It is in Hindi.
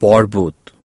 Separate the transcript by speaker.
Speaker 1: পর্বত